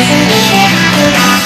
Yeah.